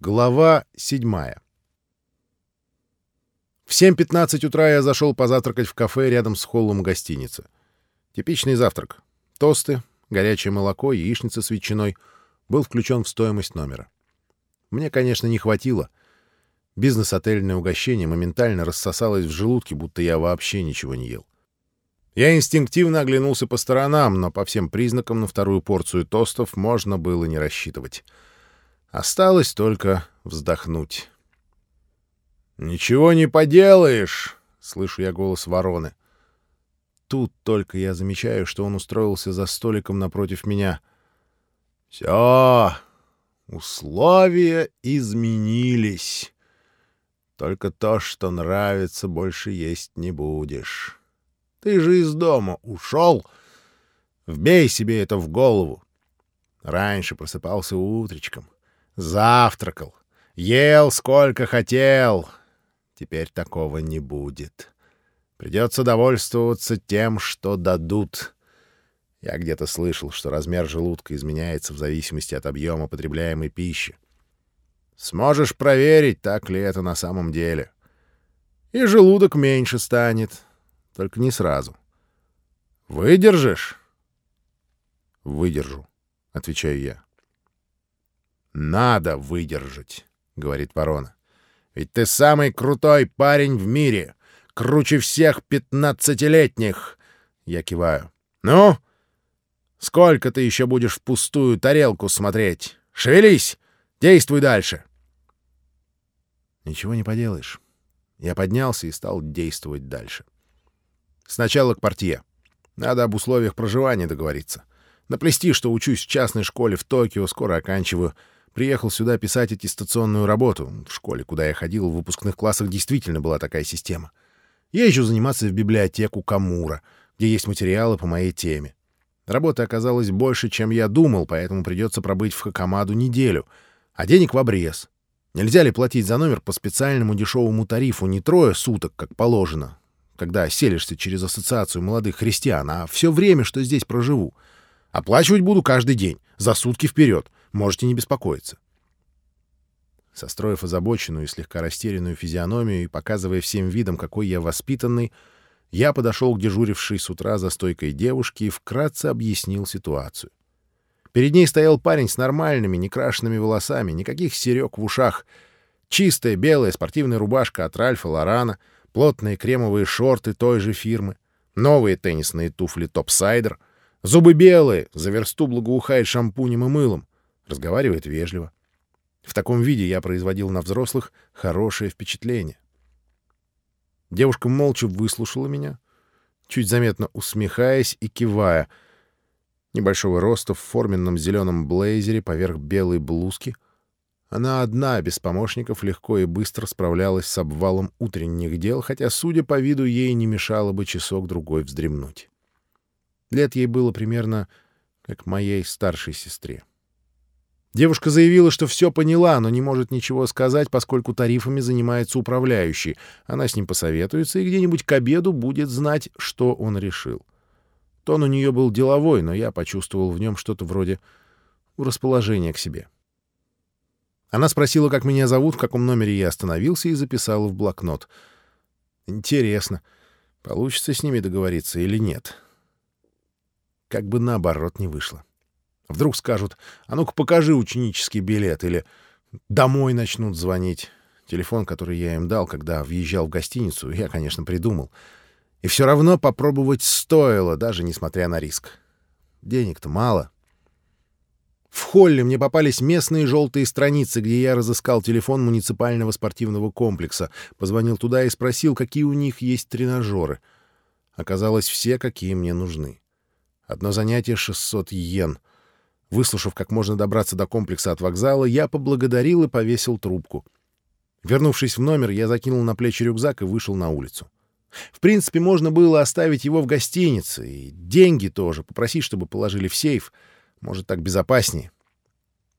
Глава 7 В 7.15 утра я зашел позавтракать в кафе рядом с холлом гостиницы. Типичный завтрак. Тосты, горячее молоко, яичница с ветчиной был включен в стоимость номера. Мне, конечно, не хватило. Бизнес-отельное угощение моментально рассосалось в желудке, будто я вообще ничего не ел. Я инстинктивно оглянулся по сторонам, но по всем признакам на вторую порцию тостов можно было не рассчитывать. Осталось только вздохнуть. «Ничего не поделаешь!» — слышу я голос вороны. Тут только я замечаю, что он устроился за столиком напротив меня. «Все, условия изменились. Только то, что нравится, больше есть не будешь. Ты же из дома ушел. Вбей себе это в голову. Раньше просыпался утречком, Завтракал. Ел сколько хотел. Теперь такого не будет. Придется довольствоваться тем, что дадут. Я где-то слышал, что размер желудка изменяется в зависимости от объема потребляемой пищи. Сможешь проверить, так ли это на самом деле. И желудок меньше станет, только не сразу. Выдержишь? Выдержу, отвечаю я. «Надо выдержать», — говорит ворона. «Ведь ты самый крутой парень в мире, круче всех пятнадцатилетних!» Я киваю. «Ну? Сколько ты еще будешь в пустую тарелку смотреть? Шевелись! Действуй дальше!» Ничего не поделаешь. Я поднялся и стал действовать дальше. Сначала к портье. Надо об условиях проживания договориться. Наплести, что учусь в частной школе в Токио, скоро оканчиваю — Приехал сюда писать аттестационную работу. В школе, куда я ходил, в выпускных классах действительно была такая система. Езжу заниматься в библиотеку Камура, где есть материалы по моей теме. Работы оказалось больше, чем я думал, поэтому придется пробыть в Хакамаду неделю, а денег в обрез. Нельзя ли платить за номер по специальному дешевому тарифу не трое суток, как положено, когда селишься через ассоциацию молодых христиан, а все время, что здесь проживу? Оплачивать буду каждый день, за сутки вперед, Можете не беспокоиться. Состроив озабоченную и слегка растерянную физиономию и показывая всем видом, какой я воспитанный, я подошел к дежурившей с утра за стойкой девушке и вкратце объяснил ситуацию. Перед ней стоял парень с нормальными, некрашенными волосами, никаких серег в ушах, чистая белая спортивная рубашка от Ральфа Лорана, плотные кремовые шорты той же фирмы, новые теннисные туфли Топсайдер, зубы белые, за версту благоухает шампунем и мылом, разговаривает вежливо. В таком виде я производил на взрослых хорошее впечатление. Девушка молча выслушала меня, чуть заметно усмехаясь и кивая. Небольшого роста в форменном зеленом блейзере поверх белой блузки. Она одна, без помощников, легко и быстро справлялась с обвалом утренних дел, хотя, судя по виду, ей не мешало бы часок-другой вздремнуть. Лет ей было примерно как моей старшей сестре. Девушка заявила, что все поняла, но не может ничего сказать, поскольку тарифами занимается управляющий. Она с ним посоветуется и где-нибудь к обеду будет знать, что он решил. Тон у нее был деловой, но я почувствовал в нем что-то вроде расположения к себе. Она спросила, как меня зовут, в каком номере я остановился, и записала в блокнот. Интересно, получится с ними договориться или нет. Как бы наоборот не вышло. Вдруг скажут «А ну-ка покажи ученический билет» или «Домой начнут звонить». Телефон, который я им дал, когда въезжал в гостиницу, я, конечно, придумал. И все равно попробовать стоило, даже несмотря на риск. Денег-то мало. В холле мне попались местные желтые страницы, где я разыскал телефон муниципального спортивного комплекса, позвонил туда и спросил, какие у них есть тренажеры. Оказалось, все, какие мне нужны. Одно занятие — 600 йен. Выслушав, как можно добраться до комплекса от вокзала, я поблагодарил и повесил трубку. Вернувшись в номер, я закинул на плечи рюкзак и вышел на улицу. В принципе, можно было оставить его в гостинице, и деньги тоже, попросить, чтобы положили в сейф. Может, так безопаснее.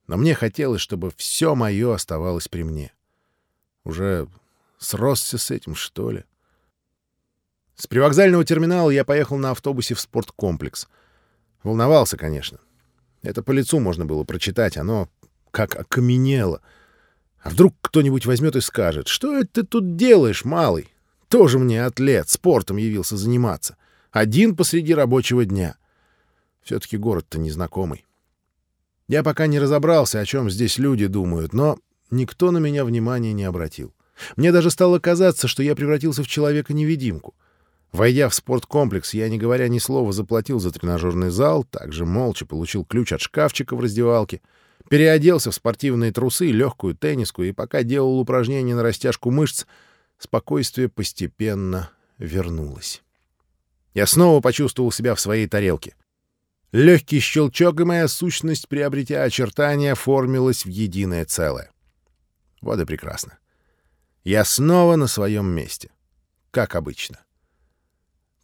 Но мне хотелось, чтобы все мое оставалось при мне. Уже сросся с этим, что ли? С привокзального терминала я поехал на автобусе в спорткомплекс. Волновался, конечно. Это по лицу можно было прочитать, оно как окаменело. А вдруг кто-нибудь возьмет и скажет, что это ты тут делаешь, малый? Тоже мне атлет, спортом явился заниматься. Один посреди рабочего дня. Все-таки город-то незнакомый. Я пока не разобрался, о чем здесь люди думают, но никто на меня внимания не обратил. Мне даже стало казаться, что я превратился в человека-невидимку. Войдя в спорткомплекс, я, не говоря ни слова, заплатил за тренажерный зал, также молча получил ключ от шкафчика в раздевалке, переоделся в спортивные трусы, легкую тенниску, и пока делал упражнения на растяжку мышц, спокойствие постепенно вернулось. Я снова почувствовал себя в своей тарелке. Легкий щелчок, и моя сущность, приобретя очертания, оформилась в единое целое. Вот и прекрасно. Я снова на своем месте. Как обычно.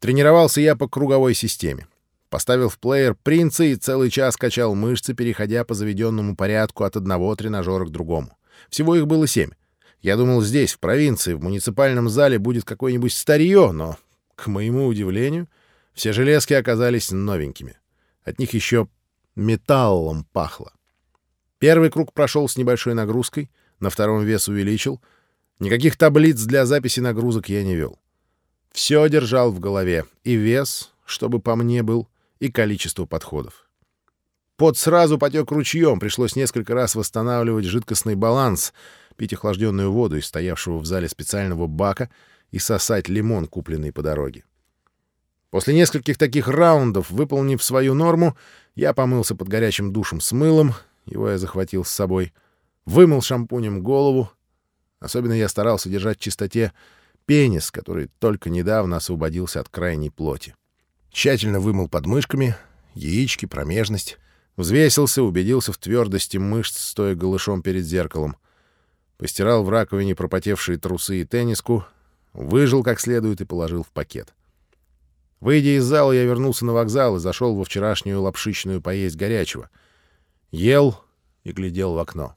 Тренировался я по круговой системе. Поставил в плеер принца и целый час качал мышцы, переходя по заведенному порядку от одного тренажера к другому. Всего их было семь. Я думал, здесь, в провинции, в муниципальном зале будет какое-нибудь старье, но, к моему удивлению, все железки оказались новенькими. От них еще металлом пахло. Первый круг прошел с небольшой нагрузкой, на втором вес увеличил. Никаких таблиц для записи нагрузок я не вел. Все держал в голове. И вес, чтобы по мне был, и количество подходов. Пот сразу потек ручьем, пришлось несколько раз восстанавливать жидкостный баланс, пить охлажденную воду из стоявшего в зале специального бака и сосать лимон, купленный по дороге. После нескольких таких раундов, выполнив свою норму, я помылся под горячим душем с мылом, его я захватил с собой, вымыл шампунем голову. Особенно я старался держать в чистоте пенис, который только недавно освободился от крайней плоти. Тщательно вымыл подмышками, яички, промежность, взвесился, убедился в твердости мышц, стоя голышом перед зеркалом. Постирал в раковине пропотевшие трусы и тенниску, выжил как следует и положил в пакет. — Выйдя из зала, я вернулся на вокзал и зашел во вчерашнюю лапшичную поесть горячего. Ел и глядел в окно.